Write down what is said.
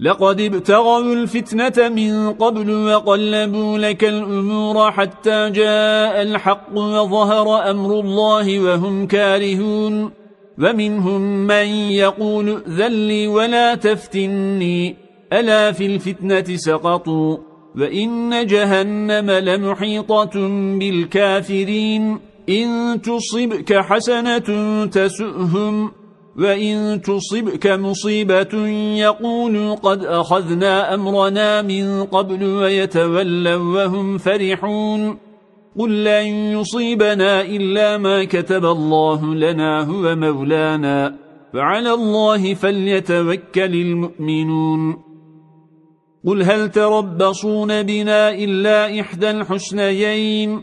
لقد ابتغوا الفتنة من قبل وقلبوا لك الأمور حتى جاء الحق وظهر أمر الله وهم كارهون ومنهم من يقول ذلي ولا تفتني. ألا في الفتنة سقطوا وإن جهنم لمحيطة بالكافرين. إن تصبك حسنة تسؤهم وإن تصبك مصيبة يقول قد أخذنا أمرنا من قبل ويتولوا وهم فرحون قل لن يصيبنا إلا ما كتب الله لنا هو مولانا فعلى الله فليتوكل المؤمنون قل هل تربصون بنا إلا إحدى الحسنيين